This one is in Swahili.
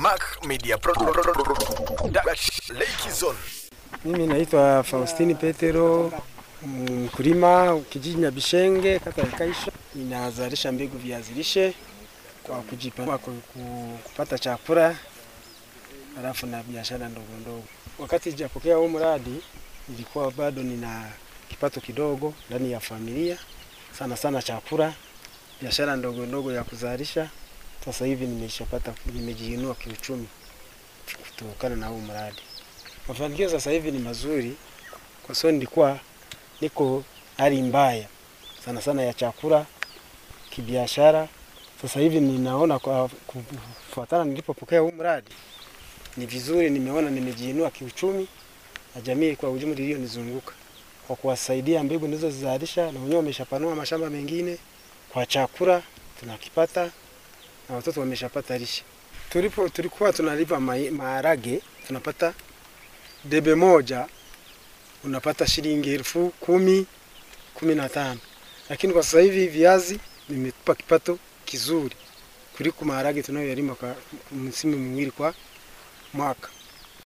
Mac Media Pro- Pro- Pro- Pro- Production. Mimi naitwa Faustini Petero, mkulima kijiji Nyabishenge, kata ya Kaisha. Ninazalisha mbegu viazi lishe kwa kujipanua ku- ku- kupata chakula halafu na biashara ndogo ndogo. Wakati sijapokea huu mradi, nilikuwa bado nina kipato kidogo ndani ya familia, sana sana chakula, biashara ndogo ndogo ya kuzalisha. Sasa hivi nimeshapata, nimejiinua kiuchumi kutokana na huu mradi. Mafanikio sasa hivi ni mazuri, kwa sababu nilikuwa niko hali mbaya sana sana ya chakula, kibiashara. Sasa hivi ninaona kwa kufuatana nilipopokea huu mradi ni vizuri, nimeona nimejiinua kiuchumi na jamii kwa ujumla iliyonizunguka kwa kuwasaidia mbegu nilizozizalisha, na wenyewe wameshapanua mashamba mengine kwa chakula tunakipata, na watoto wameshapata lishe. Tulipo tulikuwa tunalipa maharage tunapata debe moja unapata shilingi elfu kumi kumi na tano lakini kwa sasa hivi viazi vimetupa kipato kizuri kuliko maharage tunayoyalima kwa msimu miwili kwa mwaka.